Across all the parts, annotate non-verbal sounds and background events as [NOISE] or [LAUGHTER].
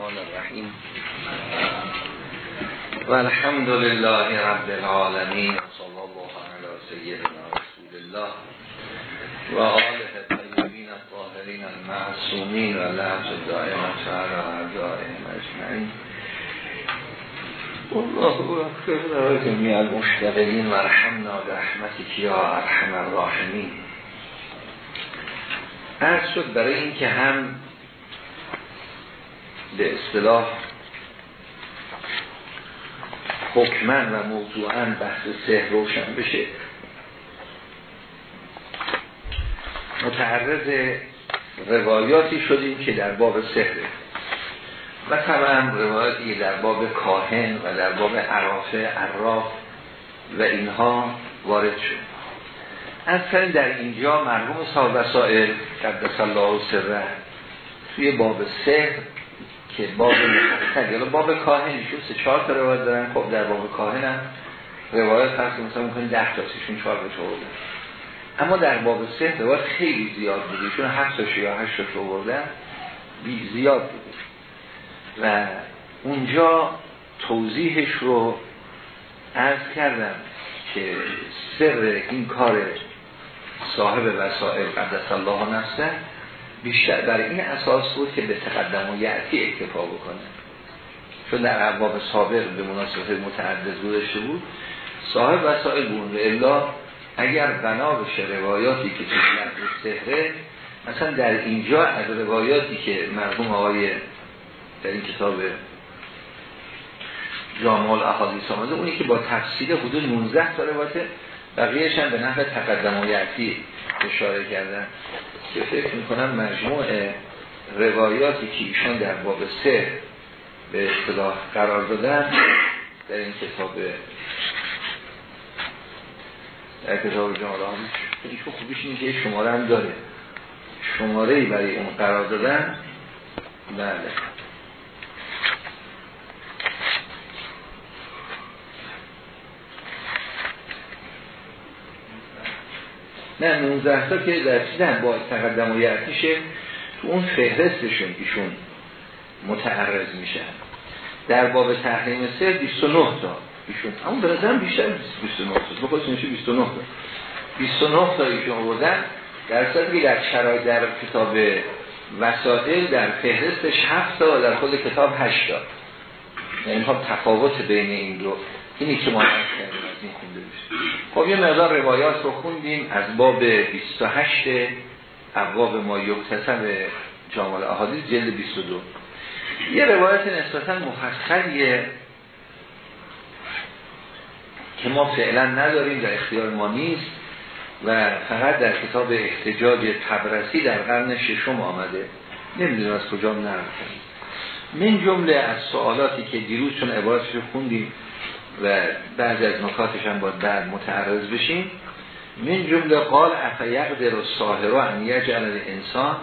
الرحمن الرحیم. و الحمد لله رب العالمین صلی الله علی سیدنا رسول الله و آله طیبین الطاهرین المعصومین و لحظ دائم سعر و اعدائهم اجمعین. الله اکبر. جمیع المشتغلین و رحمنا برحمتک یا ارحم الراحمین. عرض شد برای اینکه هم به اصطلاح حکمن و موضوعا بحث سه روشن بشه. متعرض روایاتی شدیم که در باب سهره و طبعا روایاتی در باب کاهن و در باب عرافه عراف و اینها وارد شد. اصلا در اینجا مرحوم صاحب وسائل قدس الله سره توی باب سهر که باب مفصل یا باب کاهنشون سه چهار تا روایت دارن. خب در باب کاهن هم روایت هست که مثلا ممکن ده تا سیشون چهار تا اما در باب سه روایت خیلی زیاد بوده. چون هفت تا یا هشت تا بردن زیاد بوده. و اونجا توضیحش رو عرض کردم که سر این کار صاحب وسائل قدس الله نفسه بیشتر. برای این اساس بود که به تقدم و یعتی اکتفا بکنه. چون در عباب سابق به مناسبت متعدد گذاشته بود صاحب وسائل بود. الا اگر بنا بشه روایاتی که توی سهره مثلا در اینجا از روایاتی که مرحوم آقای در این کتاب جامال احادیث آمده اونی که با تفصیل حدود 19 تا روایت بقیهش هم به نحو تقدم و اشاره کردن. که فکر می‌کنم مجموع روایاتی که ایشان در باب سه به اصطلاح قرار دادن در این کتاب در کتاب جمال آمیش خوبیش این که شماره هم داره. شماره ای برای اون قرار دادن. بله. نه 19 تا که در چیزن با تقدم و یعتیشه تو اون فهرستشون ایشون متعرض میشن در باب تحریم سر 29 تا ایشون. اما برزن بیشتر 29 تا. بخواست میشه 29 تا؟ 29 تا ایشون آوردن. در صورتی در شرایط در کتاب وسائل در فهرستش 7 تا در خود کتاب 8 تا. یعنی خب تفاوت بین این دو اینی که ما از این خونده خب یه مقدار روایات رو خوندیم. از باب 28 ابواب ما یکتسب جامال احادیث جلد 22 یه روایت نسبتا مفصلیه که ما فعلا نداریم در اختیار ما نیست و فقط در کتاب احتجاج تبرسی در قرن ششم آمده. نمی‌دونم از کجا نرفتیم من جمله از سوالاتی که دیروز چون عبارتش خوندیم و بعضی از نکاتش هم باید بعد متعرض بشیم. من جمله قال افیقدر و ساهر ان یجعل انسان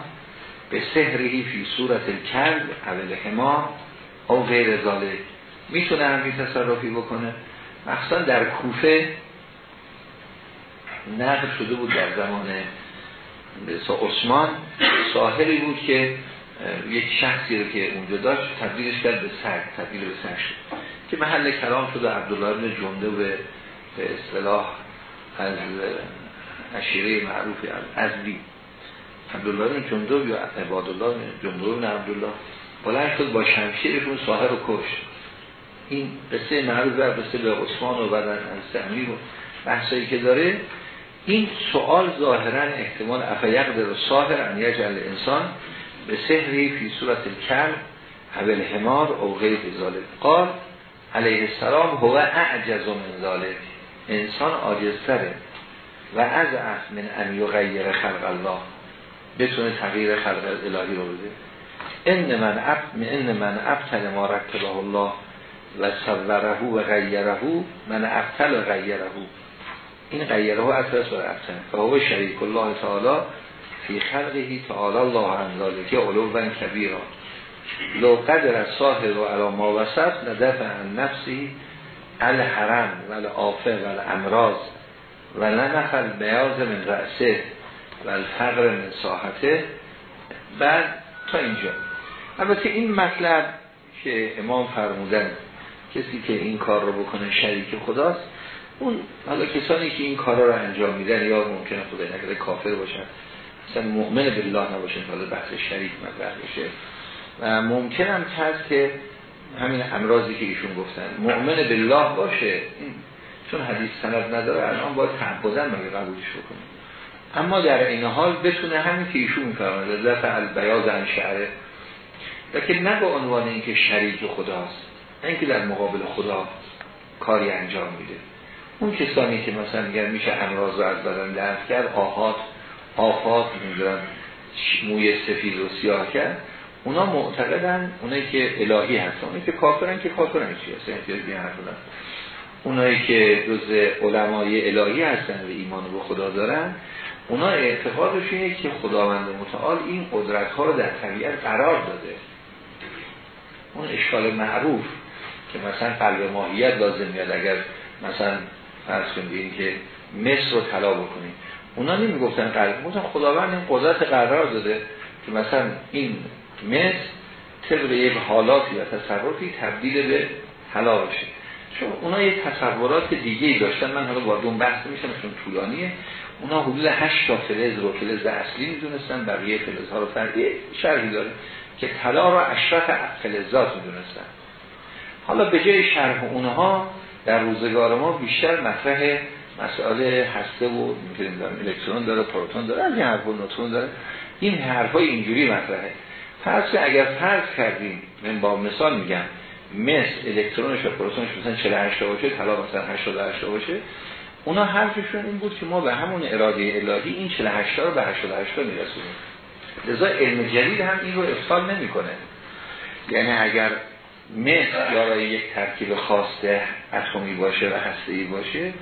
به سهرهی فی صورت الکلب اول حما او غیر ذالک. می‌تونه همین تصرفی بکنه؟ مخصوصا در کوفه نقل شده بود در زمان عثمان. ساهری بود که یک شخصی رو که اونجا داشت تبدیلش کرد به سگ تبدیل به سگ شد. که محل کلام شده عبدالله بن جنده به اصطلاح از اشیره معروف ازدی عبدالله بن جنده یا عبادالله جنده بن عبدالله. بلند شد با شمشیرشون رو کشت. این قصه معروف بر قصه به عثمان و بدن از امیر و بحثایی که داره. این سوال ظاهرا احتمال افیق در ساهر ان یجعل انسان به سهری فی صورت الکل حول حمار او غیر ذالک قال علیه السلام هو اعجز من ذالک انسان عاجزتره. و از اصل من ان یغیر خلق الله. بتونه تغییر خلق الهی رو بده. ان من اب ان من ابتل ما رکبه الله و صوره و غیره. من ابتل غیره. این غیره اصل است بر ابتل. فهو شریک الله تعالی فی خلقه تعالی الله عن ذالک علوا کبیرا. لو قدر ساهر و علا ما وسط ندفع نفسی الحرم و الافه و الامراض و ننخل بیاز من رأسه و الفقر من ساحته. بعد تا اینجا. البته این مطلب که امام فرمودن کسی که این کار رو بکنه شریک خداست اون حالا کسانی که این کارا رو انجام میدن یا ممکنه خدا نکرده کافر باشن مثلا مؤمن بالله نباشن حالا بحث شریک مطرح بشه. و ممکن هم هست که همین امراضی که ایشون گفتن مؤمن بالله باشه چون حدیث سند نداره الان باید تعبدن مگه قبولش بکنه. اما در این حال بتونه همین که ایشون میفرماید لذت البیاض عن شعره. که نه به عنوان اینکه شریک خداست اینکه در مقابل خدا کاری انجام میده. اون کسانی که مثلا میگن میشه امراض رو از بدن درد کرد آهات آفات می‌دونن موی سفید و سیاه کرد اونا معتقدن اونایی که الهی هستن اونایی که کافرن که کافرن چی هستن؟ اونایی که جز علمای الهی هستن و ایمان به خدا دارن اونا اعتقادش اینه که خداوند متعال این قدرت ها رو در طبیعت قرار داده. اون اشکال معروف که مثلا قلب ماهیت لازم میاد اگر مثلا فرض کنید که مصر رو طلا بکنیم. اونا نمی‌گفتن قلب گفتن خداوند این قدرت قرار داده که مثلا این مصر طبق یک حالاتی و تصرفی تبدیل به طلا بشه چون اونا یه تصورات دیگه ای داشتن. من حالا وارد اون بحث میشم چون طولانیه. اونا حدود 8 تا فلز رو فلز اصلی می‌دونستن بقیه فلز ها رو فردی شرحی داره که طلا رو اشرف فلزات می‌دونستن. حالا به جای شرح اونها در روزگار ما بیشتر مطرح مسئله هسته و می‌تونیم الکترون داره پروتون داره از این حرف نوترون داره. این حرفای اینجوری مطرحه. فرض اگر فرض کردیم من با مثال میگم مثل الکترونش و پروتونش مثلا 48 باشه طلا مثلا 88 باشه اونا حرفشون این بود که ما به همون اراده الهی این 48 رو به 88 میرسونیم. لذا علم جدید هم این رو افصال نمی‌کنه. یعنی اگر مثل یا یک ترکیب خاصه اتمی باشه و هسته‌ای باشه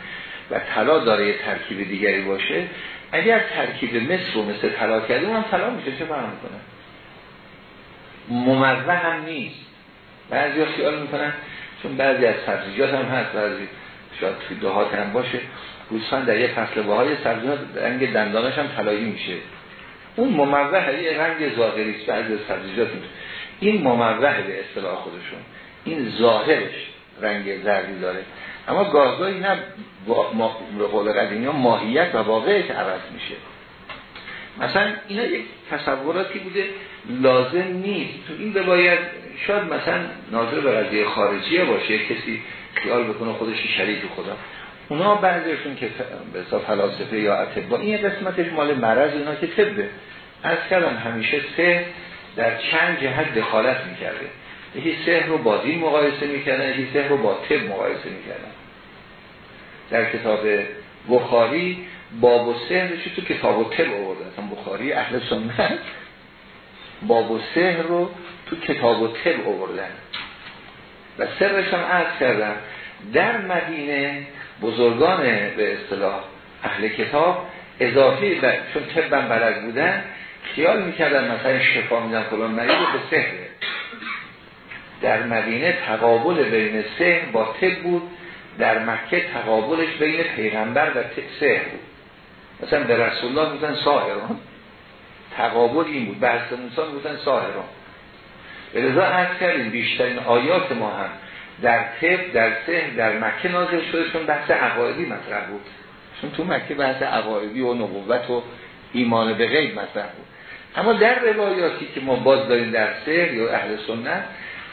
و طلا داره یک ترکیب دیگری باشه اگر ترکیب مثل رو مثل طلا کرده اون طلا میشه چه فرق می‌کنه؟ ممزه هم نیست. بعضی ها خیال می‌کنن چون بعضی از سبزیجات هم هست بعضی شاید توی دهات هم باشه. گوسفند در یه فصل بهای سبزیجات رنگ دندانش هم طلایی میشه. اون مموه یه رنگ ظاهری است بعضی از سبزیجات این مموه به اصطلاح خودشون. این ظاهرش رنگ زردی داره. اما گاهگاهی نه به قول قدیمی ماهیت و واقعش عوض میشه. مثلا اینا یک تصوراتی بوده لازم نیست. تو این باید شاید مثلا ناظر به قضیه خارجیه باشه کسی خیال بکنه خودش شریک خدا. اونا بعضیشون که به فلاسفه یا اطبا این قسمتش مال مرض اینا که طبه. از کردم همیشه سه در چند جهت دخالت می‌کرده. یکی سه رو با دین مقایسه می‌کردن یکی سه رو با طب مقایسه می‌کردن. در کتاب بخاری باب و سهرش تو کتاب و طب آورده. بخاری اهل سنت باب و سهر رو تو کتاب و طب آوردن. و سرش هم عرض کردن در مدینه بزرگان به اصطلاح اهل کتاب اضافی و چون طبم بلد بودن خیال می‌کردن مثلا شفا میدن فلان مریض به سهر در مدینه تقابل بین سهر با طب بود در مکه تقابلش بین پیغمبر و سهر بود. مثلا به رسول الله بودن ساهران تقابل این بود. بحث موسی بودن ساهران به رضا عرض کردیم بیشترین آیات ما هم در طب در سه در مکه نازل شده چون بحث عقایدی مطرح بود. چون تو مکه بحث عقایدی و نبوت و ایمان به غیب مطرح بود. اما در روایاتی که ما باز داریم در سهر یا اهل سنت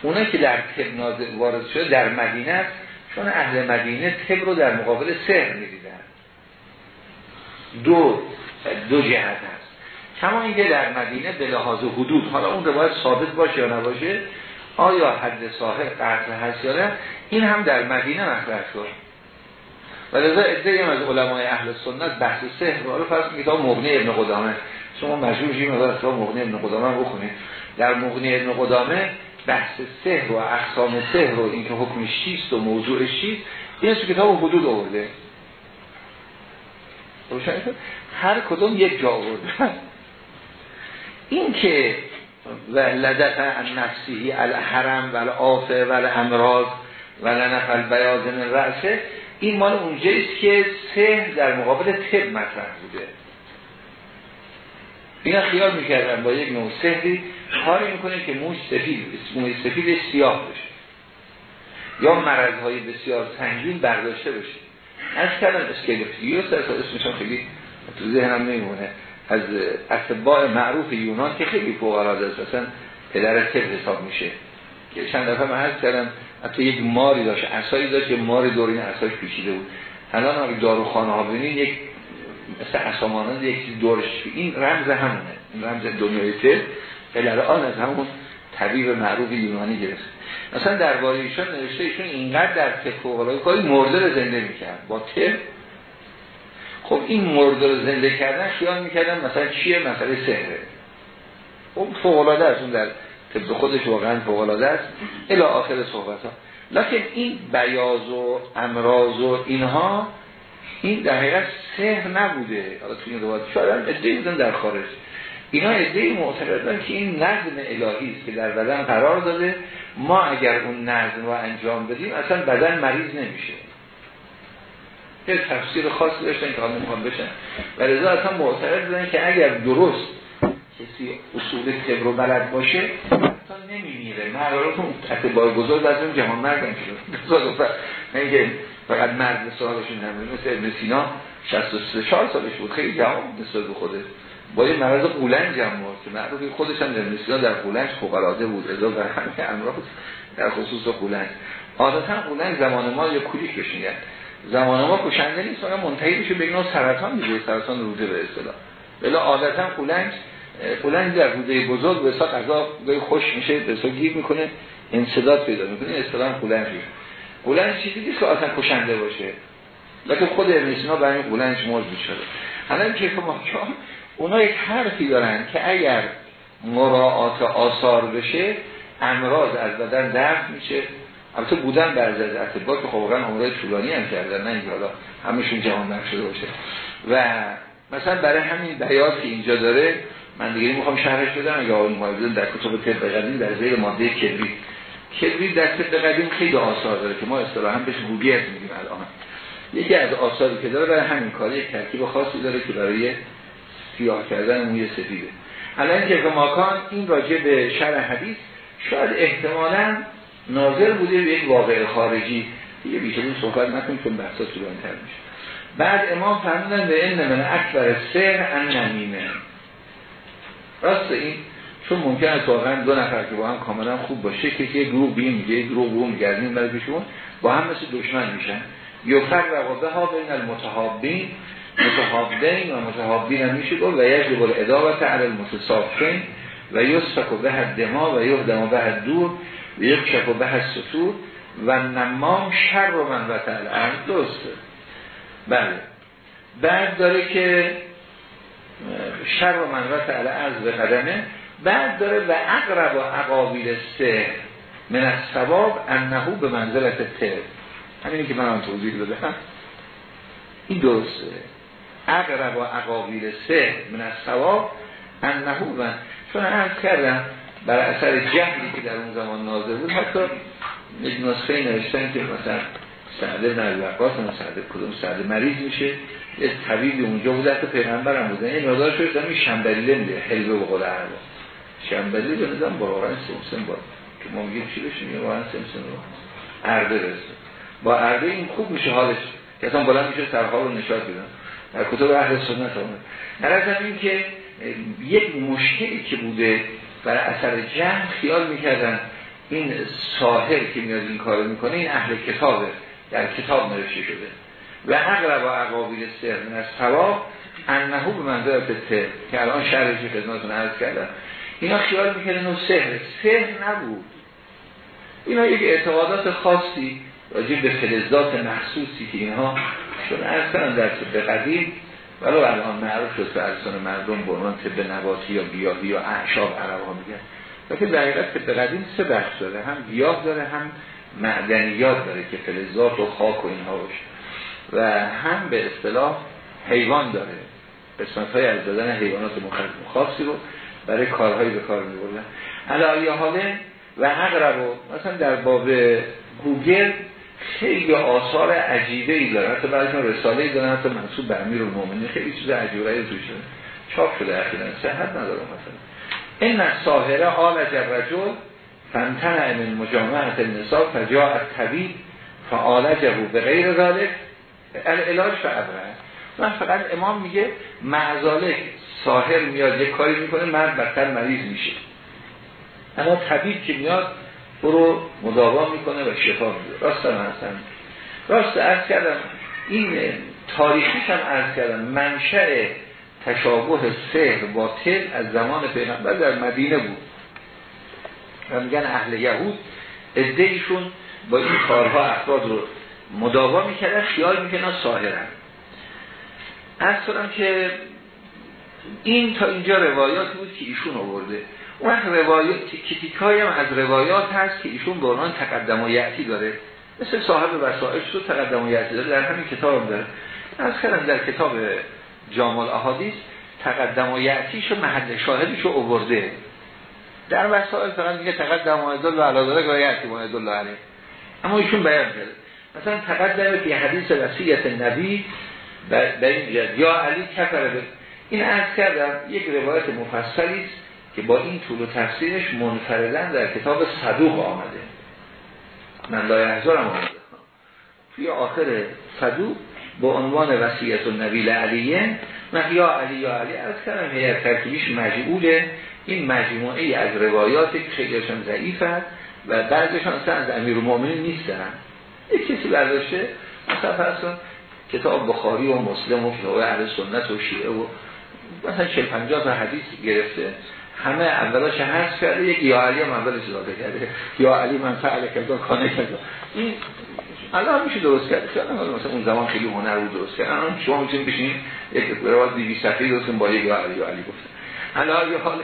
اونا که در طب نازل وارد شده در مدینه چون اهل مدینه طب رو در مقابل سهر می‌دیدن. دو دو جهت هست. کما اینکه در مدینه به لحاظ حدود حالا اون روایت ثابت باشه یا نباشه آیا حد ساحر قرض هست یا نه این هم در مدینه مطرح شد. و لذا ادعی هم از علمای اهل سنت بحث سحر رو فرض کتاب مغنی ابن قدامه. شما مجبور شیم از کتاب مغنی ابن قدامه بخونید در مغنی ابن قدامه بحث سحر و اقسام سحر و اینکه حکم شیست و موضوع شیست این تو کتاب حدود آورده. هر کدوم یک جا آورده. این که لدت نفسی الحرم و الافه و الامراض و لنفل بیاض من رأسه این مال اونجاییست که سه در مقابل طب مطرح بوده. اینا خیال می‌کردن با یک نوع سهری کاری می‌کنه که موش سفید موش سفید سیاه بشه. یا مرض های بسیار سنگین برداشته بشه. از کردم اسکلپتیوس اسمشان خیلی تو ذهنم نمیمونه. از اتباع معروف یونان که خیلی فوق العاده است. اصلا پدر طب حساب میشه. که چند دفعه من عرض کردم حتی یک ماری داشت عصایی داشت که ماری دور این عصاش پیچیده بود. الان اگه داروخانه ها ببینید یک مثل عصامانند یک دورش این رمز همونه. این رمز دنیای طب. آن از همون طبیب معروف یونانی گرفت. مثلا درباره ایشان نوشته ایشون اینقدر در طب کاری مرده رو زنده می‌کرد. با طب خب این مرده رو زنده کردن خیال می‌کردن مثلا چیه؟ مسئله سهره خب فوق است اون در طب خودش واقعا فوق است. الی آخر صحبت ها لکن این بیاز و امراض و اینها این در حقیقت سهر نبوده. حالا شاید هم ادعی بودن در خارج. اینا ادعی معتقدن که این نظم الهی است که در بدن قرار داده. ما اگر اون نظم رو انجام بدیم اصلا بدن مریض نمیشه. یه تفسیر خاصی داشتن که حالا می‌خوام بشن. و رضا اصلا معتقد بودن که اگر درست کسی اصول طب رو بلد باشه اصلا نمیمیره. معرارات اون اتباع بزرگ از اون جهان مردن که نه فقط مرد سالشون نمیده مثل ابن سینا 63 سالش بود. خیلی جوان نسبت به خوده با یه مرض قولنج هم بود که معروف خودش هم در در قولنج فوقلاده بود. اضافه همه امراض در خصوص قولنج. عادتا قولنج زمان ما یه کولیک بشینید زمان ما کشنده نیست فقط منتهی بشه به نوع سرطان میشه سرطان روده به اصطلاح. ولی عادتا قولنج قولنج در روده بزرگ به حساب غذا خوش میشه به حساب گیر می‌کنه انصداد پیدا می‌کنه اصطلاح قولنج قولنج چیزی نیست که اصلا کشنده باشه. لکه خود ابن سینا برای قولنج موز شده الان که ما اونا یک حرفی دارن که اگر مراعات آثار بشه امراض از بدن درد میشه. البته بودن بعضی از اتباع که خب واقعا عمره طولانی هم کردن نه اینکه حالا همشون جوان شده باشه. و مثلا برای همین بیات که اینجا داره من دیگه می‌خوام شرحش بدم اگه آقای مهاجرین در کتب طب قدیم در زیر ماده کبریت. کبریت در طب قدیم خیلی آثار داره که ما اصطلاحا بهش بوگیت میگیم الان. یکی از آثاری که داره برای همین کار یک ترکیب خاصی داره که برای سیاه کردن موی سفیده. الان که ماکان این راجع به شرح حدیث شاید احتمالاً ناظر بوده به یک واقع خارجی. دیگه این صحبت نکنیم چون بحثا طولانی‌تر میشه. بعد امام فرمودن به این من اکبر سر ان نمیمه. راست این؟ چون ممکن است واقعا دو نفر که با هم کاملا خوب باشه که یه گروه بیم میگه یه گروه گروه میگردیم برای پیشون با هم مثل دشمن میشن. یفر رقابه ها بین المتحابین. متحابین و متحابین هم میشه گفت و یجب الادابت علی المتصافین و یسفک به دما و یهدم به دور یک شک و به سطور و نمام شر رو من و الارض درسته. بله. بعد داره که شر و من و الارض به قدمه. بعد داره و اقرب و اقابیل سه من از ثواب انهو به منزلت ته همینی که من هم توضیح دادم. این درسته. اقرب و اقابیل سه من از ثواب انهو و چون کردم بر اثر جهلی که در اون زمان نازل بود حتی یک نسخه نوشتن که مثلا سعده نلوقاس مثلا سعده کدوم سعده مریض میشه یه طبیب اونجا بود حتی پیغمبر هم بودن یه مقدار شد زمین شنبلیله میده حلوه به قول عربا. شنبلیله به نظام با واقعا سمسم با که ما میگیم چی بشیم یه واقعا سمسم رو عرده رسه با عرده این خوب میشه حالش. که بلند میشه سرها رو نشاد بدن در کتب اهل سنت آمد در این که یک مشکلی که بوده برای اثر جمع خیال می‌کردن این ساهر که میاد این کار می‌کنه این اهل کتابه در کتاب نوشته شده. و اقرب و اقابیل سر من از ثواب انهو به منظر ته که الان شرحی خدمتون عرض کردم. اینا خیال می‌کردن اون سهر سهر نبود. اینا یک اعتقادات خاصی راجع به فلزات مخصوصی که اینها عرض کردن در طب قدیم ولو الان معروف شد به ارسان مردم عنوان طب نباتی یا گیاهی یا اعشاب عرب ها میگن. لیکن در حقیقت طب قدیم سه بخش داره. هم گیاه داره هم معدنیات داره که فلزات و خاک و اینها باشه. و هم به اصطلاح حیوان داره. قسمت های از دادن حیوانات خاصی رو برای کارهایی به کار میبردن علی حاله و اقرب مثلا در باب گوگل خیلی آثار عجیبه ای داره. حتی بعضی رساله ای داره حتی منصوب به امیر المومنی خیلی چیز عجیبه ای توش چاپ شده اخیرا. صحت نداره مثلا. این ساهره آلج رجل فمتن من مجامعت النساء فجاء الطبیب فعالجه به غیر ذالک العلاج فعبره. من فقط امام میگه معذالک ساهر میاد یک کاری می‌کنه مرد بدتر مریض میشه. اما طبیب که میاد برو مداوا می‌کنه و شفا میده. راست من هستم. راست ارز کردم این تاریخیش هم ارز کردم. منشأ تشابه سهر با تل از زمان پیغمبر در مدینه بود. و میگن اهل یهود ادهیشون با این کارها افراد رو مداوا می‌کردن خیال می‌کنن ساهرن. از که این تا اینجا روایات بود که ایشون آورده. اون روایات کتیکای هم از روایات هست که ایشون به عنوان تقدم و یعتی داره. مثل صاحب وسائل شد تقدم و یعتی داره. در همین کتاب هم داره. از کردم در کتاب جامال احادیث تقدم و یعتیش محل شاهدیشو اوورده در وسائل فقط میگه تقدم و ادل و علا و یعتی و ادل اما ایشون بیان کرده. مثلا تقدم فی حدیث وسیعت نبی به این یا علی کفر این عرض کردم یک روایت مفصلی که با این طول و تفسیرش منفردن در کتاب صدوق آمده. من لای احضارم آمده. توی آخر صدوق با عنوان وسیعت النبی علیه و یا علی یا علی از کردم هیئت ترکیبیش مجبوله این مجموعه از روایات خیلیشان ضعیف هست و بعضشان اصلا از امیر المؤمنین نیستن. یک کسی برداشته مثلا فرض کتاب بخاری و مسلم و کتاب اهل سنت و شیعه و مثلا 40 50 تا حدیث گرفته. همه اولاش هست کرده یک یا علی هم اولش اضافه کرده. یا علی من فعل کرده کانه کرده این الان میشه درست کرده شاید مثلا اون زمان خیلی هنر بود درست کرد. الان شما می‌تونید بشین یک روایت 200 صفحه درست با یک یا علی یا علی گفته الان یه حال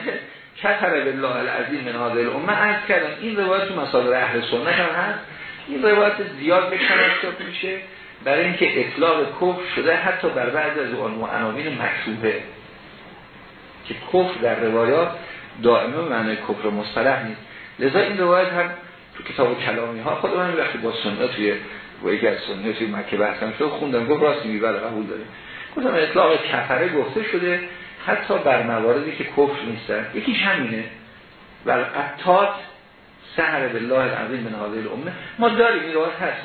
کثر بالله العظیم من هذه الامه عرض کردم این روایت تو مصادر اهل سنت هم هست. این روایت زیاد به شناخته میشه؟ برای اینکه اطلاق کفر شده حتی بر بعض از اون عناوین مکتوبه. که کفر در روایات دائمه معنی کفر مصطلح نیست. لذا این روایت هم تو کتاب کلامی ها خود من وقتی با سنت توی با یکی از توی مکه بحثم شد خوندم گفت راست میگه بله قبول داره گفتم اطلاق کفره گفته شده حتی بر مواردی که کفر نیستن. یکیش همینه. و قطات سهر بالله العظیم من هذه الامه. ما داریم این روایت هست.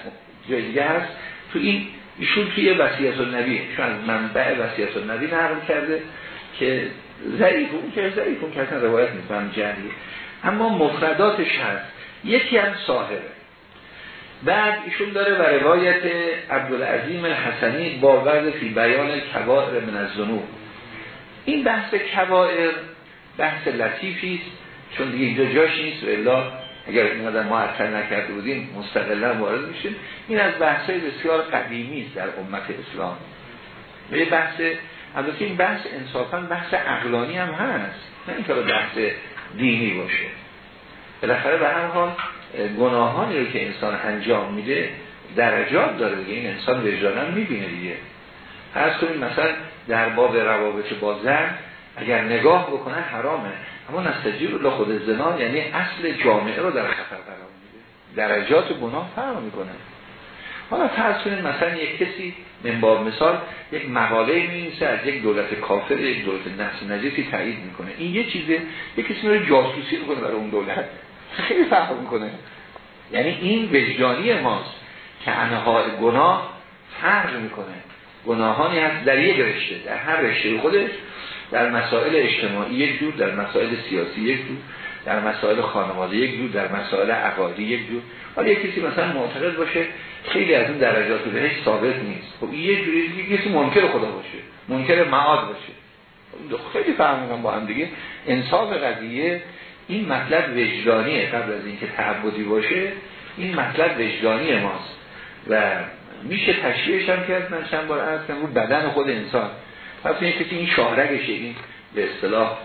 جای دیگه هست. تو این ایشون توی وصیت النبی چون از منبع وصیت النبی نقل کرده که ضعیف اون که ضعیف اون که اصلا روایت می‌کنم جری اما مفرداتش هست. یکی هم ساهره بعد ایشون داره و روایت عبدالعظیم الحسنی با ورد فی بیان کبائر من از زنوب این بحث کبائر بحث لطیفی است چون دیگه اینجا جاش نیست. و الا اگر این ما معطل نکرده بودیم مستقلا وارد میشیم. این از بحث بسیار قدیمی است در امت اسلام. به بحث البته این بحث انصافا بحث عقلانی هم هست. نه اینکه بحث دینی باشه. بالاخره به هر حال گناهانی رو که انسان انجام میده درجات داره دیگه. این انسان وجدانا می‌بینه دیگه. فرض کنیم مثلا در باب روابط با زن اگر نگاه بکنه حرامه. اما نستجیر الله خود زنا یعنی اصل جامعه رو در خطر قرار میده. درجات گناه فرق می‌کنه. حالا فرض کنید مثلا یک کسی من باب مثال یک مقاله می‌نویسه از یک دولت کافر یک دولت نفس نجسی تایید می‌کنه. این یه چیزه. یک کسی رو جاسوسی می‌کنه برای اون دولت. خیلی فرق می‌کنه. یعنی این وجدانی ماست که انهای گناه فرق می‌کنه. گناهانی هست در یک رشته در هر رشته خودش در مسائل اجتماعی یک جور در مسائل سیاسی یک جور در مسائل خانواده یک جور در مسائل عقادی یک جور. حالا یک کسی مثلا معتقد باشه خیلی از اون درجات بهش ثابت نیست. خب یه جوری کسی منکر خدا باشه منکر معاد باشه. خیلی فهم با هم دیگه. انصاف قضیه این مطلب وجدانیه قبل از اینکه تعبدی باشه. این مطلب وجدانی ماست. و میشه تشریحش هم کرد من چند بار عرض رو بدن خود انسان. پس این کسی این شاهرگشه این به اصطلاح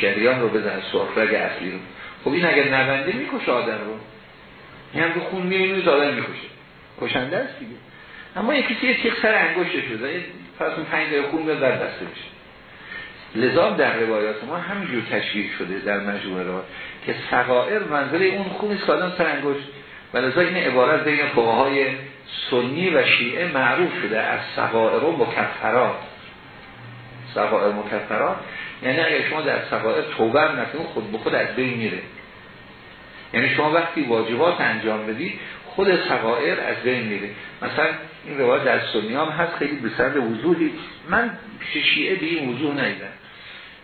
شریان رو بزنه سرخرگ اصلی رو. خب این اگر نبنده می‌کشه آدم رو. این هم خون میرینوز آدم می‌کشه. کشنده است دیگه. اما یک کسی یک سر انگشتش شده پس اون پنج دقیقه خون در دسته بشه. لذا در روایات ما همینجور تشریح شده در مجموعه روایات که سقائر منظره اون خون است که سر انگشت. و لذا این عبارت بین های سنی و شیعه معروف شده. از سقائر و مکفرات. سقائر مکفرات. یعنی اگر شما در سقائر توبه نکنید خود به خود از بین میره. یعنی شما وقتی واجبات انجام بدید خود سقائر از بین میره. مثلا این روایت در سنی هم هست خیلی به سرد وضوحی. من شیعه به این وضوح نیدم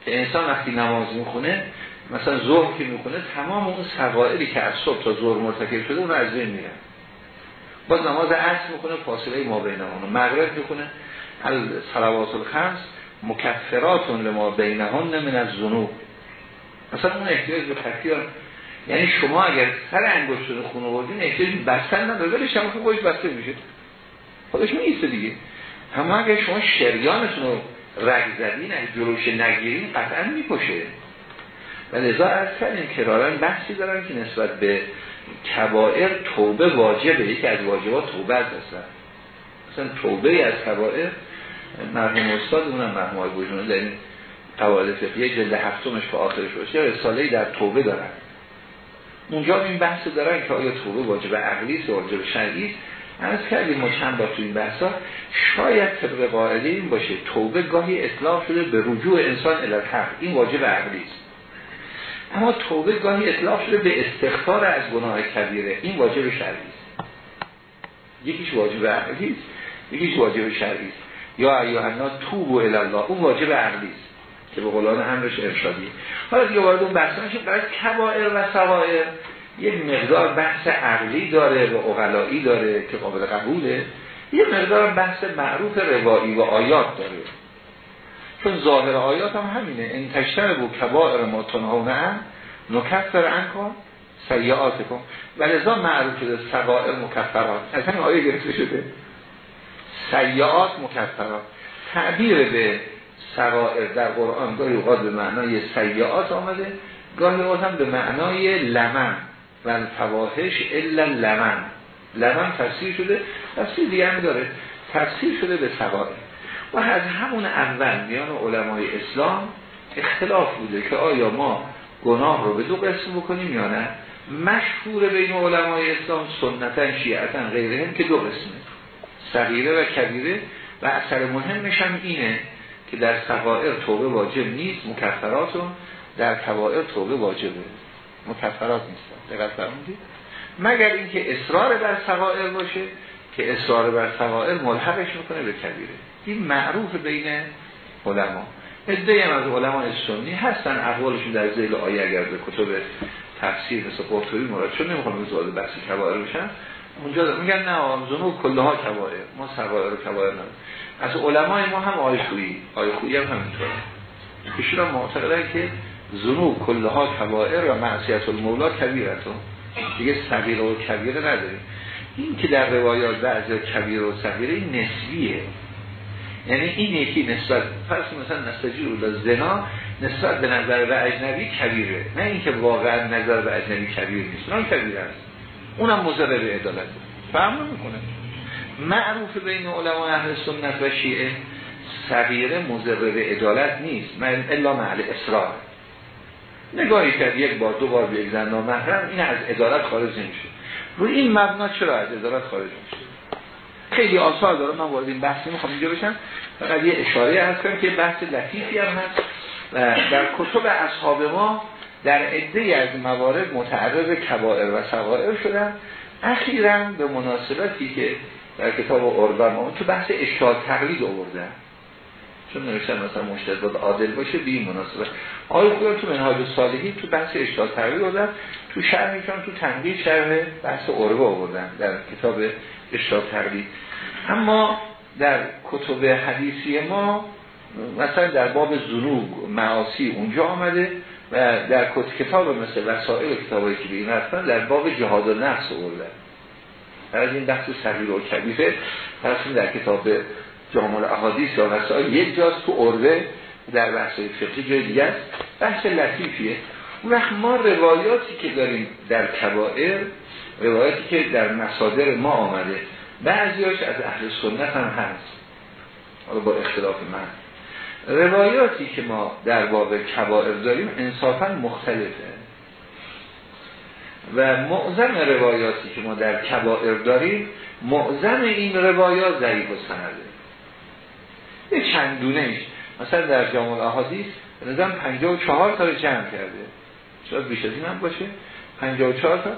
که انسان وقتی نماز می‌خونه مثلا ظهر که می‌کنه تمام اون سقائری که از صبح تا ظهر مرتکب شده اون از بین میرن باز نماز عصر می‌کنه فاصله ما بین اون مغرب می‌کنه صلوات الخمس مکفراتون لما بینهن من از ذنوب مثلا اون احتیاج به تکفیر یعنی شما اگر سر انگشتون خون آوردین احتیاج بستن نداره شما خودش بسته میشه خودش میسته دیگه. اما اگر شما شریانتون رو رگ زدین از جلوش نگیرین قطعا می‌کشه. و لذا از کردیم کرارن بحثی دارن که نسبت به کبائر توبه واجبه. یکی از واجبات توبه است مثلا توبه از کبائر مرحوم استاد اونم مرحوم بوجونه در این قواعد فقهیه جلد هفتمش که آخرش باشه رساله در توبه دارن. اونجا این بحث دارن که آیا توبه واجب عقلی است واجب شرعی است؟ از کردیم ما چند بار تو این بحثا شاید طبق قاعده این باشه توبه گاهی اطلاق شده به رجوع انسان الالحق این واجب عقلی است. اما توبه گاهی اطلاق شده به استغفار از گناه کبیره. این واجب شرعی است. یکیش واجب عقلی است یکیش واجب شرعی است. یا ایوهنا توبو الله. اون واجب عقلی است. که به قولان امرش ارشادی. حالا دیگه وارد اون بحث نشیم برای کبائر و سوائر یک مقدار بحث عقلی داره و اقلایی داره که قابل قبوله. یه مقدار بحث معروف روایی و آیات داره. چون ظاهر آیات هم همینه. انتشتر بو کبائر ما تنهونه هم نکفر انکن سیعات کن و لذا معروف شده سوائر مکفرات. از همین آیه گرفته شده. سیعات مکفرات. تعبیر به سرائر در قرآن گاهی اوقات به معنای سیعات آمده گاهی اوقات هم به معنای لمن. و فواحش الا لمن. لمن تفسیر شده تفسیر دیگه هم داره. تفسیر شده به سرائر و از همون اول میان علمای اسلام اختلاف بوده که آیا ما گناه رو به دو قسم بکنیم یا نه؟ مشهور بین علمای اسلام سنتا شیعتا غیره هم که دو قسمه. صغیره و کبیره. و اثر مهمش هم اینه که در سقائر توبه واجب نیست مکفراتون در کبائر توبه واجبه. مکفرات نیستن دقت مگر اینکه اصرار بر سقائر باشه که اصرار بر سقائر ملحقش می‌کنه به کبیره. این معروف بین علما. ادهی هم از علما سنی هستن. اقوالشون در زیل آیه اگر به کتب تفسیر مثل قرطبی مراد چون نمی‌خوام به بحثی کبائر بشن اونجا میگن نه زنوب کلها کبائر ما سقائر و کبائر نه از علمای ما هم آیه خویی. آیه خویی هم همینطوره. ایشون هم معتقدن که زنوب کلها کبائر و معصیت المولا کبیرتون. دیگه صغیر و کبیره نداریم. این که در روایات بعضی کبیر و صغیره نسبیه. یعنی این یکی نسبت فرض مثلا رو زنا نسبت به نظر به اجنبی کبیره. نه اینکه واقعا نظر به اجنبی کبیر نیست. اون کبیر است. اونم مضر به عدالت فهم نمی‌کنه. معروف بین علما اهل سنت و شیعه صغیره مضر به عدالت نیست. من الا محل اصرار نگاهی کرد یک بار دو بار به یک زن نامحرم این از عدالت خارج نمیشه. روی این مبنا چرا از عدالت خارج نمیشه؟ خیلی آثار داره. من وارد این بحثی می‌خوام اینجا بشم. فقط یه اشاره هست کنم که بحث لطیفی هم هست. و در کتب اصحاب ما در عده از موارد متعرض کبائر و سوائر شدن. اخیرا به مناسبتی که در کتاب اردن تو بحث اشتاد تقلید آوردن. چون نوشتن مثلا مشتد عادل باشه بی مناسبت. آقای خوبا تو منهاج صالحی تو بحث اشتاد تقلید آوردن. تو شرحشان تو تنقید شرح بحث عربه آوردن در کتاب اشتاد تقلید. اما در کتب حدیثی ما مثلا در باب زنوب معاصی اونجا آمده. و در کتاب مثل وسائل کتابایی که به این در باب جهاد و نفس آوردن از این بحث صغیر و کبیره پس در کتاب جامل احادیث یا وسائل یک جاست تو عربه در بحث فقهی جای دیگه است. بحث لطیفیه. اون وقت ما روایاتی که داریم در کبائر روایاتی که در مصادر ما آمده بعضیاش از اهل سنت هم هست. با اختلاف من. روایاتی که ما در باب کبائر داریم انصافا مختلفه. و معظم روایاتی که ما در کبائر داریم معظم این روایات ضعیف و سنده یه چند دونهش مثلا در جامع احادیث نظام 54 تا جمع کرده. شاید بیش از این هم باشه. 54 تا.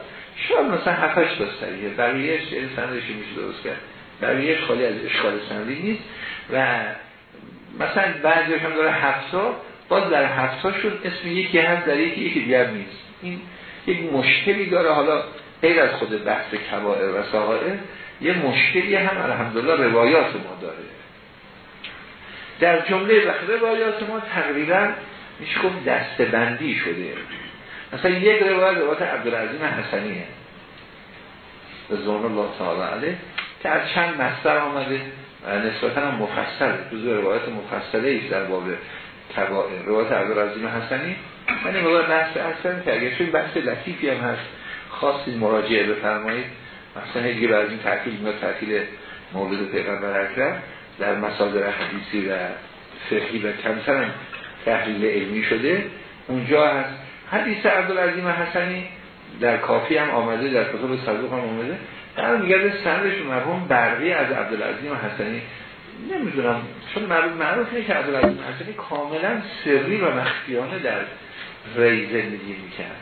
شاید مثلا 7 تا صحیحه. بقیه‌اش یعنی سندش میشه درست کرد. بقیه‌اش خالی از اشکال سندی نیست. و مثلا بعضی هم داره 7 تا باز در 7 شد اسم یکی هست در یکی یکی دیگر نیست. این یک مشکلی داره. حالا غیر از خود بحث کبائر و صغائر یه مشکلی هم الحمدلله روایات ما داره. در جمله روایات ما تقریبا میشه گفت دستبندی شده. مثلا یک روایت روایت عبدالعظیم حسنیه. به زمان الله تعالی علیه. که از چند مستر آمده. نسبتا هم مفصله جزو روایت مفصله ایست در باب کبائر. روایت عبدالعظیم حسنی. من این موقع بحث اصلا که اگر چون بحث لطیفی هم هست خاصی مراجعه بفرمایید. مثلا دیگه بعد این تحکیل میاد تحکیل مولد پیغمبر اکرم. در مسادر حدیثی و فقهی و کمتر هم تحلیل علمی شده. اونجا هست. حدیث عبدالعظیم حسنی در کافی هم آمده در کتاب صدوق هم آمده. در میگرده سندش مرحوم برقی از عبدالعظیم حسنی. نمی‌دونم چون معروف معروف که عبدالعظیم حسنی کاملا سری و مخفیانه در ری زندگی می‌کرد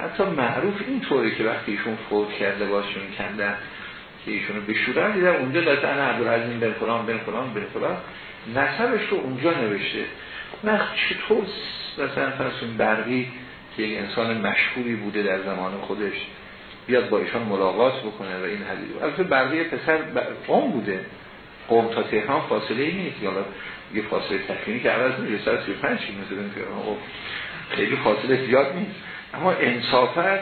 حتی معروف اینطوری که وقتی ایشون فوت کرده باشون کندن که ایشونو بشورن دیدن اونجا داشت انا عبدالعظیم بن فلان بن فلان بن فلان. نسبش رو اونجا نوشته. نه چطور مثلا فرسون برقی که انسان مشهوری بوده در زمان خودش بیاد با ایشان ملاقات بکنه و این حدیث. البته برقی پسر قوم بوده. قوم تا تهران فاصله ای نیست. حالا یه فاصله تکرینی که عوض میشه 135 کیلومتر خب خیلی فاصله زیاد نیست. اما انصافا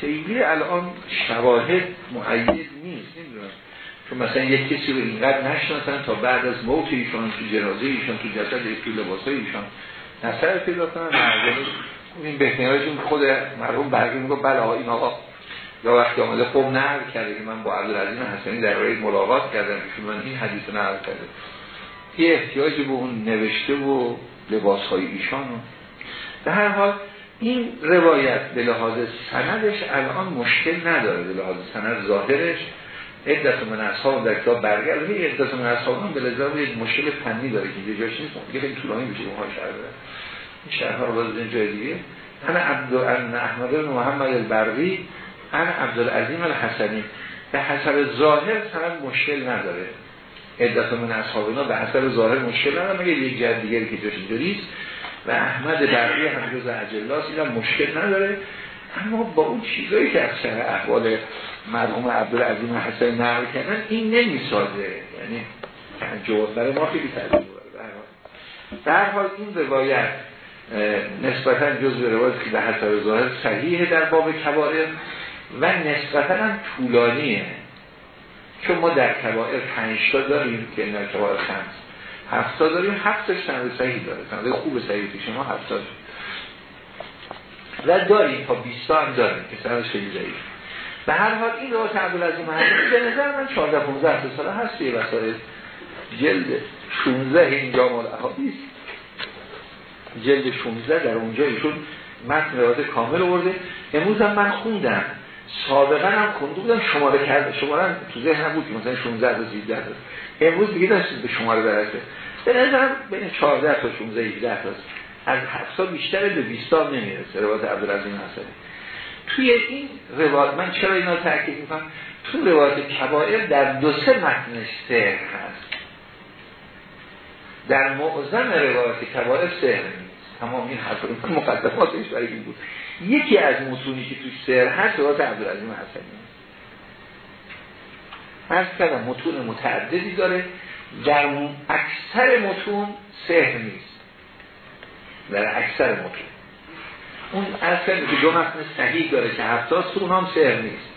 خیلی الان شواهد معید نیست. نمی‌دونم. چون مثلا یک کسی رو اینقدر نشناسن تا بعد از موت ایشان تو جنازه ایشان تو جسد تو لباسای ایشان نصر پیدا کنن این بهترینشون خود مرحوم برگی میگه بله این آقا یا وقتی آمده خوب نقل کرده که من با عبدالعظیم حسنی در رای ملاقات کردم که من این حدیث نقل کرده یه احتیاج به اون نوشته و لباس های ایشان به هر حال این روایت به لحاظ سندش الان مشکل نداره به لحاظ سند ظاهرش. عدت من اصحاب در کتاب برگرد عدت من اصحاب هم به لحاظ مشکل فنی داره که جاش نیست. دیگه خیلی طولانی میشه اونها شهر شهرها رو جای دیگه. انا عبد احمد بن محمد البرقی انا عبدالعظیم الحسنی. به حسب ظاهر سند مشکل نداره. عدت من اصحابنا به حسب ظاهر مشکل نداره. مگه یک جد دیگری که جاش اینجوریست و احمد برقی هم جز عجلاس این مشکل نداره. اما با اون چیزایی که شهر احوال مرحوم عبدالعظیم حسین نقل کردن این نمی‌سازه. یعنی جواب برای ما خیلی تجربه در حال این روایت نسبتا جز روایت که به حسب ظاهر صحیحه در باب کبائر و نسبتا هم طولانیه. چون ما در کبائر پنجتا داریم که در کبائر خمس. هفتا داریم هفتش سند صحیح داره. سند خوب صحیح شما هفتا و داریم تا بیستا هم داریم که سندش خیلی ضعیف. به هر حال این روایت عبدالعظیم حسنی به نظر من 14 15 ساله هست یه وسایل جلد 16 اینجا مال احادیث جلد 16 در اونجا ایشون متن روایت کامل آورده. امروز هم من خوندم. سابقا هم خونده بودم. شماره کرده شماره تو ذهنم بود که مثلا 16 تا 13 تا. امروز دیگه داشتید به شماره برسه. به نظرم بین 14 تا 16 17 تا. از 7 بیشتر به 20 تا نمی‌رسه. روایت عبدالعزیز حسنی. توی این روایت من چرا اینا تاکید می‌کنم؟ تو روایت کبائر در دو سه متنش سهر هست. در معظم روایت کبائر نیست تمام این حرف مقدماتش برای این بود. یکی از متونی که توی سهر هست روایت عبدالعزیز حسنی. هست کردم متون متعددی داره. در اکثر متون سهر نیست. در اکثر متون. اون اصلا که دو متن صحیح داره که هفتاست اون هم سهر نیست.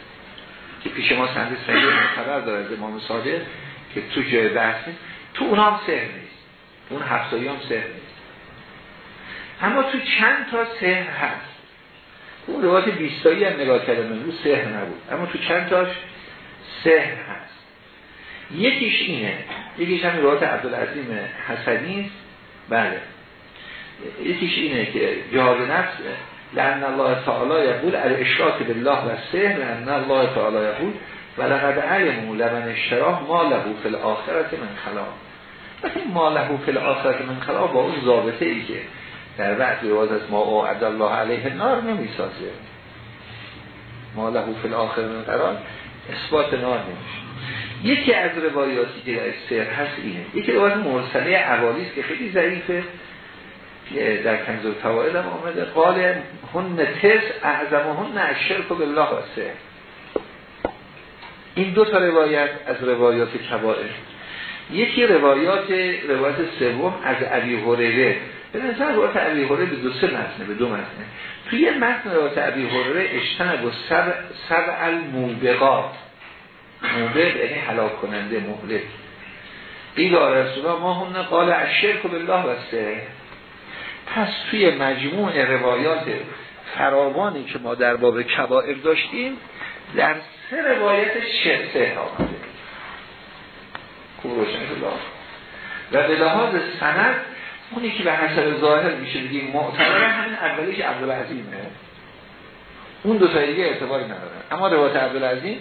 که پیش ما سند صحیح معتبر داره از امام صادق که تو جای بحث تو اون هم سهر نیست. اون هفتایی هم سهر نیست. اما تو چند تا سهر هست؟ اون روایت بیستایی هم نگاه کردم رو سهر نبود. اما تو چند تاش سهر هست؟ یکیش اینه. یکیش هم روایت عبدالعظیم حسنی بله. یکیش اینه که جهاد نفس لان الله تعالی یقول الاشراک بالله و سهر لان الله تعالی یقول و لقد علموا لمن اشتراه ما له فی الاخرت من خلاق. این مالهو فل آخرت من خلا با اون ضابطه ای که در بعد روایت از ما او الله علیه نار نمی‌سازه. مالهو فل آخر من قرار اثبات نار نمیشه. یکی از روایاتی که در سر هست اینه. یکی روایت مرسله عوالیست که خیلی ضعیفه در کنز و فوائد هم آمده. قال هن تس اعظم هن اشرک بالله واسه این دو تا روایت از روایات کبائر. یکی روایات روایت سوم از ابی هریره. به نظر روایت هریره به دو سه متنه به دو متنه توی متن روایت ابی هریره اشتنب و سب, سب الموبقات موبق یعنی حلاک کننده مهلک. این رسول ما هم قال اشرک بالله واسه پس توی مجموع روایات فراوانی که ما در باب کبائر داشتیم در سه روایت سه آمده. و به لحاظ سند اونی که به حسب ظاهر میشه بگیم معتبر همین اولیش عبدالعظیمه. اون دو تا دیگه اعتباری ندارن. اما روایت عبدالعظیم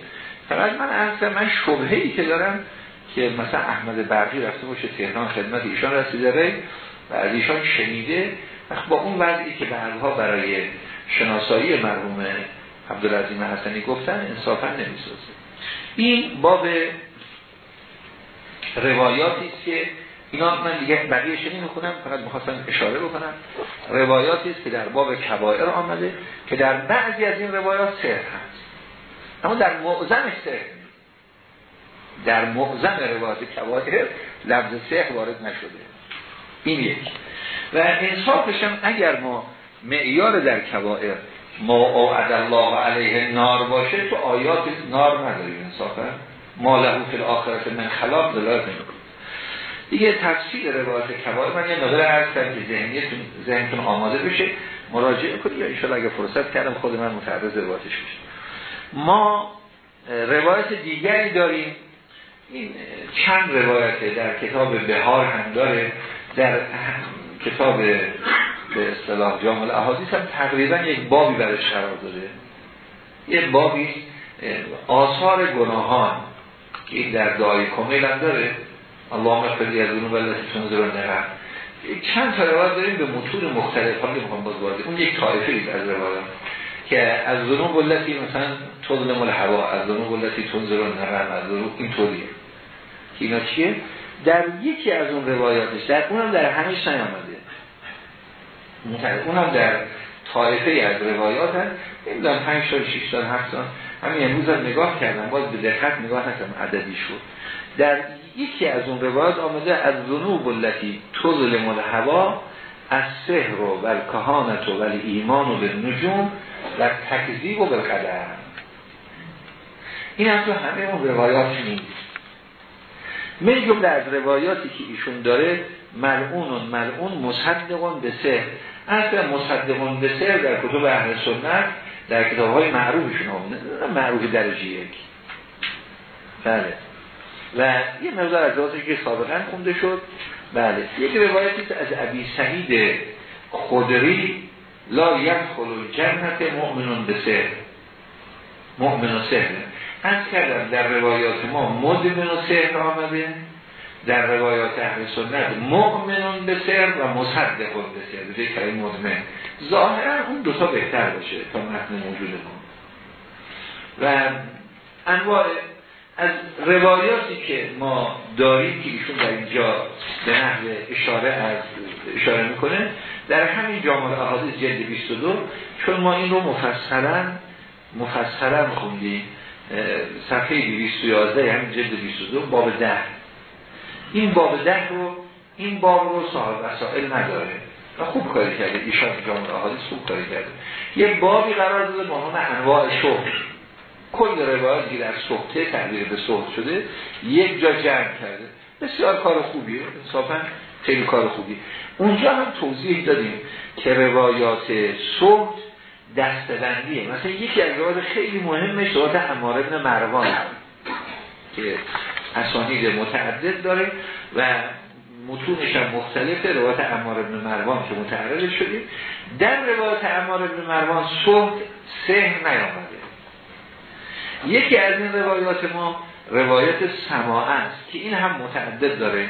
فقط من اصلا من شبهه که دارم که مثلا احمد برقی رفته باشه تهران خدمت ایشان رسیده ری و از ایشان شنیده با اون وضعی که بعدها برای شناسایی مرحوم عبدالعظیم حسنی گفتن انصافا نمی‌سازه. این باب روایاتی که اینا من دیگه بقیه شنی می‌کنم فقط می‌خواستم اشاره بکنم. روایاتی است که در باب کبائر آمده که در بعضی از این روایات سر هست. اما در معظمش سر در معظم روایات کبائر لفظ سه وارد نشده. این یک. و انصافش هم اگر ما معیار در کبائر ما اوعد الله علیه نار باشه تو آیات نار نداریم انصافا. ما لهو فی الاخرت من خلاف دلالت دیگه تفسیر روایت کبائر من یه نظر عرض که ذهنیتون ذهنتون آماده بشه. مراجعه کنید یا ایشالا اگه فرصت کردم خود من متعرض روایتش بشه ما روایت دیگری داریم. این چند روایت در کتاب بهار هم داره. در کتاب به اصطلاح جامع احادیث هم تقریبا یک بابی برای قرار داده. یک بابی آثار گناهان که در دعای کمیل هم داره. اللهم اغفر از اونو بلدی تنظر نقر چند تا روایت داریم به متون مختلف حالی می‌خوام باز وارد اون یک طایفه ایست از روایت که از ذنوب بلدی مثلا تظلم الهوا از ذنوب بلدی تنظر نقر از ذنوب این طوریه. که اینا چیه؟ در یکی از اون روایاتش در اونم در همیش نیامده اونم در طایفه از روایات هست نمی‌دونم 5 سال 6 سال 7 سال همین امروز هم نگاه کردم. باز به دقت نگاه نکردم. عددی شد. در یکی از اون روایات آمده از ذنوب التي تظلم الهوا از سحر و کهانت و ولی ایمان و نجوم و تکذیب و بالقدر این هم تو همه اون روایات نیست. من جمله از روایاتی که ایشون داره ملعون و ملعون مصدقون به سه اصلا مصدقون به سه در کتب اهل سنت در کتاب های معروفشون معروف درجه یک. بله. و یه مقدار از روایاتی که سابقا خونده شد. بله. یک روایتی از ابی سعید خدری لا یدخل الجنت مؤمنون به سه مؤمن و سهر از کردم در روایات ما مدمن و سهر آمده. در روایات اهل سنت مؤمنون به سر و مصدقون به سر به کلمه مدمن. ظاهرا اون دوتا بهتر باشه تا متن موجود ما. و انواع از روایاتی که ما داریم که ایشون در اینجا به نحو اشاره از اشاره می‌کنه در همین جامعه احادیث جلد 22 چون ما این رو مفصلا مفصلا خوندیم صفحه 211 همین جلد 22 باب ده. این باب ده رو این باب رو صاحب وسائل نداره. و خوب کاری کرده. ایشان جامعه احادیث خوب کاری کرده. یه بابی قرار داده با انواع شغل کل روایتی در صحته تغییر به صحت شده یک جا جمع کرده. بسیار کار خوبیه. انصافا خیلی کار خوبی اونجا هم توضیح دادیم که روایات صحت دستبندیه. مثلا یکی از روایات خیلی مهمه روایت حمار ابن مروان که اسانید متعدد داره و متونش هم مختلفه. روایت امار ابن مروان که متعرض شدیم در روایت امار ابن مروان صحت سه نیامده یکی از این روایات ما روایت سماع است که این هم متعدد داره.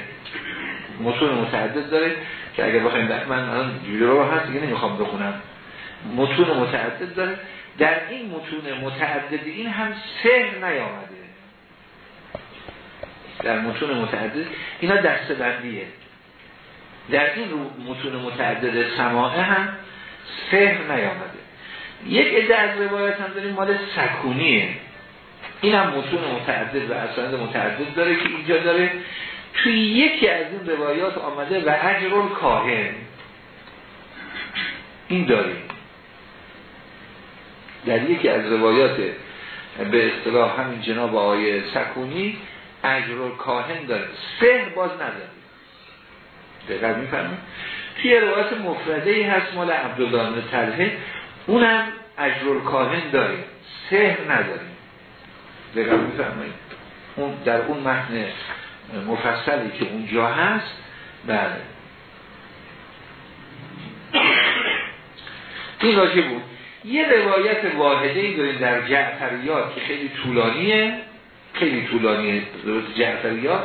متون متعدد داره که اگر بخوایم من الان رو هست دیگه نمی‌خوام بخونم. متون متعدد داره. در این متون متعدد این هم سهر نیامده. در متون متعدد اینا دسته بندیه در این متون متعدد سماعه هم سهر نیامده. یک عده از روایت هم داریم مال سکونیه. این هم متون متعدد و اساند متعدد داره که اینجا داره توی یکی از این روایات آمده و اجر کاهن این داریم در یکی از روایات به اصطلاح همین جناب آیه سکونی اجر کاهن داره. سه باز نداره. دقیق می‌فهمید توی روایت مفرده هست مال عبدالله تلهه اونم اجر کاهن داره. سه نداریم دقیق می‌فهمید اون در اون متن مفصلی که اونجا هست بله. این راجع بود. یه روایت واحده ای داریم در جعفریات که خیلی طولانیه. خیلی طولانیه جعفریات.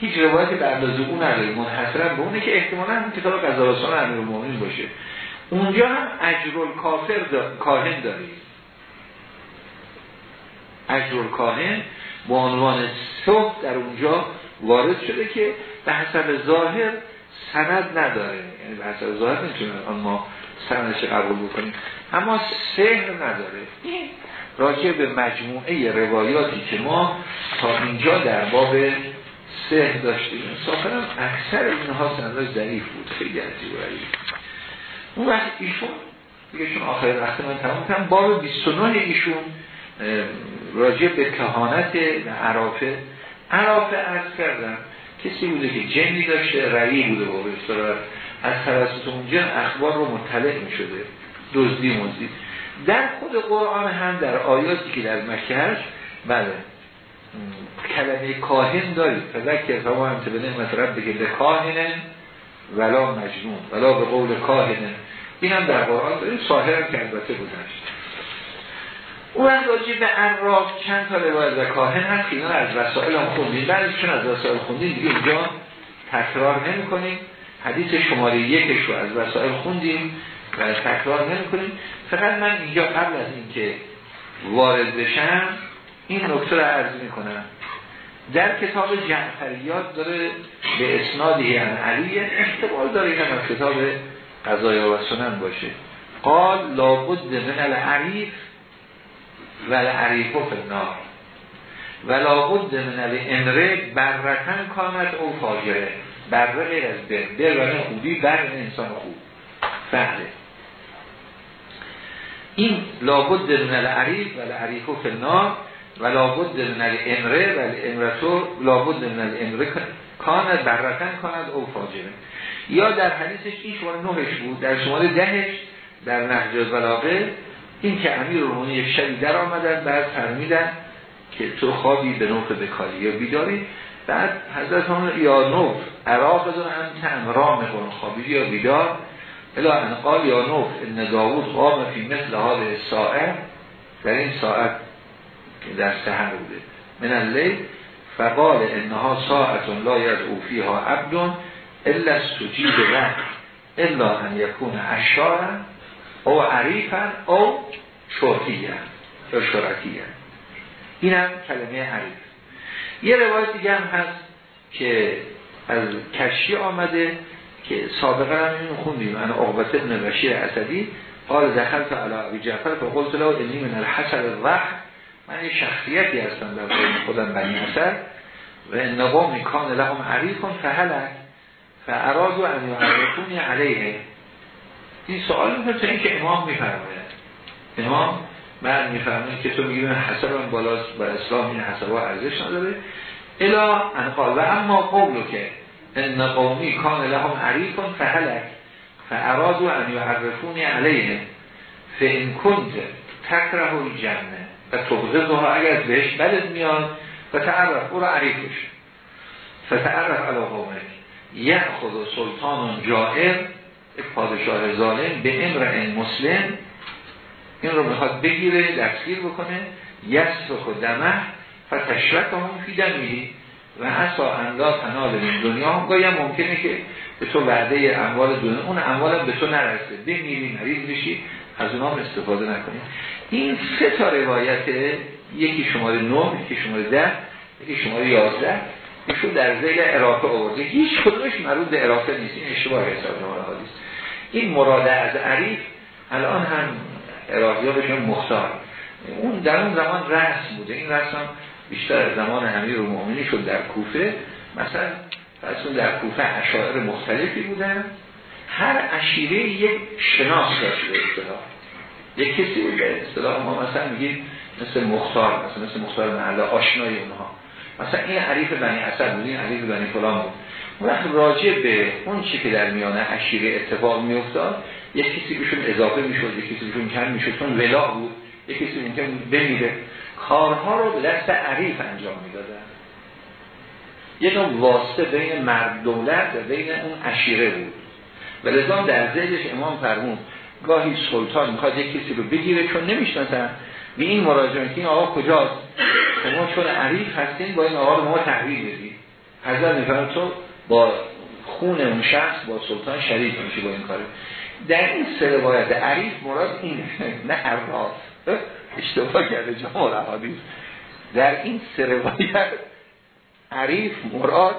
هیچ روایت به اندازه اون نداریم. منحصرا به اونه که احتمالا هم کتاب قضاوستان امیر باشه. اونجا هم اجرال کافر دا... کاهن داریم. اجرال کاهن به عنوان صحب در اونجا وارد شده که به حسب ظاهر سند نداره. یعنی به حسب ظاهر نمی‌تونه ما سندش قبول بکنیم. اما سهر نداره. راجع به مجموعه روایاتی که ما تا اینجا در باب سهر داشتیم. ساخرم اکثر اینها سنداش ضعیف بود. خیلی عجیب و اون وقت ایشون دیگه چون آخر وقت من تمام کنم باب 29 ایشون راجع به کهانت عرافه. عرافه ارز کردم کسی بوده که جنی داشته رعی بوده با از توسط اونجا اخبار رو مطلع می شده دزدی مزدی. در خود قرآن هم در آیاتی که در مکه هست بله کلمه کاهن دارید فذکر فما هم به نعمت رب بگه کاهنه ولا مجنون ولا به قول کاهنه این هم در قرآن داریم. ساهر هم که البته اون راجع به عراف چند تا روایت و کاهن هست اینا از وسائل هم خوندیم. بعدشون از وسائل خوندیم دیگه اینجا تکرار نمی کنیم حدیث شماره یکش رو از وسائل خوندیم و تکرار نمی کنیم فقط من اینجا قبل از اینکه وارد بشم این نکته رو عرض می کنم در کتاب جعفریات داره به اسنادی یعنی علی احتمال داره این از کتاب قضای و سنن باشه. قال لابد من العریف و العریف و فنار و لابد من الامره بررکن کامت او فاجره بره غیر از بر بر و خوبی بر انسان خوب. فهله این لابد من العریف و العریف و فنار و لابد من الامره و الامرتو لابد من الامره کاند بررکن کاند او فاجره یا در حدیثش این شماره نهش بود. در شماره دهش در نهج بلاغه این که امیر رومانی یک شبی در آمدن بعد فرمیدن که تو خوابی به نوف بکاری یا بیداری. بعد حضرت همون یا نوف عراق بدون هم تن را می‌کنن خوابی یا بیدار. الا انقال یا نوف ان داوود قام فی مثل حال ساعت در این ساعت که در سهر بوده. من اللیل فقال انها ساعت لا او فیها عبد الا استجیب ره الا ان یکون اشارا او عریفا او شرطیه یا شرطیه این هم کلمه عریف. یه روایت دیگه هم هست که از کشی آمده که سابقا هم این خوندیم. انا عقبت ابن بشیر اسدی قال دخلت علی ابی جعفر فقلت له انی من الحسر الرح من یه شخصیتی هستم در خودم بنی حسر و ان قوم کان لهم عریفون فهلک. فارادو ان یعرفونی علیه. این سوال می‌کنه تا اینکه امام میفرماید. امام بعد میفرماید که تو میگی من حسب بالاست و اسلام این حسب ها ارزش نداره. الا انقال و اما قولو که ان قومی کان لهم عریفون فهلک فارادو ان یعرفونی علیه فان کنت تکره الجنه و تبغضه ها اگر بهش بلد میاد و تعرف او را عریفش فتعرف علی قومه یأخذ سلطان جائر پادشاه ظالم به امر این مسلم این رو می‌خواد بگیره دستگیر بکنه. یست و دمه فتشرک هم فیدن میدی و اصا انداز تنال این دنیا هم گاهی ممکنه که به تو وعده اموال دنیا اون اموال به تو نرسه. بمیری مریض بشی از اونها هم استفاده نکنید این سه تا روایت یکی شماره 9 یکی شماره 10 یکی شماره 11 ایشون در زیل عراق آورده. هیچ کدومش مربوط به عراق نیست. این اشتباه حساب حدیث این مراد از عریف الان هم عراقی ها مختار. اون در اون زمان رسم بوده. این رسم بیشتر از زمان و مؤمنی شد در کوفه. مثلا اون در کوفه اشاعر مختلفی بودن. هر اشیره یک شناس داشته به اصطلاح. یک کسی بود به اصطلاح. ما مثلا میگیم مثل مختار مثلا مثل مختار محله آشنای اونها. مثلا این عریف بنی اصد بود این عریف بنی فلان بود. وقت راجع به اون چی که در میانه اشیره اتفاق میافتاد یک کسی بهشون اضافه می‌شد یک کسی بهشون کم می‌شد چون ولا بود یک کسی ممکن بمیره. کارها رو به دست عریف انجام می‌دادن. یه نوع واسطه بین مرد دولت و بین اون اشیره بود. و لذا در ذهنش امام فرمون گاهی سلطان می‌خواد یک کسی رو بگیره چون نمی‌شناسن. به این مراجعه که این آقا کجاست؟ شما چون عریف هستین با این آقا رو ما تحویل بدید حضرت میفرم تو با خون اون شخص با سلطان شریک میشه با این کاره. در این سه روایت عریف مراد این نه عراف اشتباه کرده جمع حدیث. در این سه روایت عریف مراد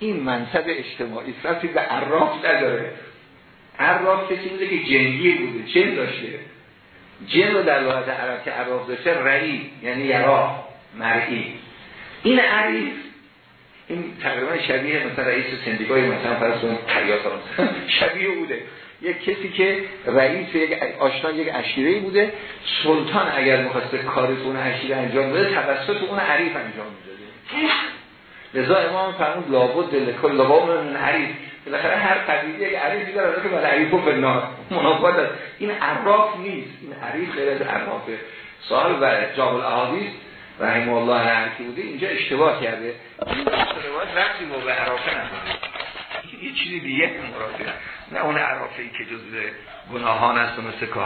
این منصب اجتماعی رفتی به عراف نداره. عراف کسی بوده که جنگی بوده چه داشته. جن رو در لغت عرب که عراف داشته رئی یعنی یرا مرئی این عریف این تقریبا شبیه مثلا رئیس سندیکای مثلا فرض کنید [LAUGHS] شبیه بوده. یک کسی که رئیس یک آشنا یک اشیره بوده. سلطان اگر می‌خواسته کار اون اشیره انجام بده توسط اون عریف انجام می‌داده. لذا امام فرمود لابد دل کل لابد من عریف بالاخره هر قبیله یک عریفی داره که بعد عریف و فنار منافات این عراف نیست. این عریف غیر از عرافه سوال و جامع الاحادیث رحم الله هرکی بوده اینجا اشتباه کرده. این روایت وقتی موقع عرافه نکنه یه چیزی دیگه مراده نه اون عرافه ای که جزء گناهان است و مثل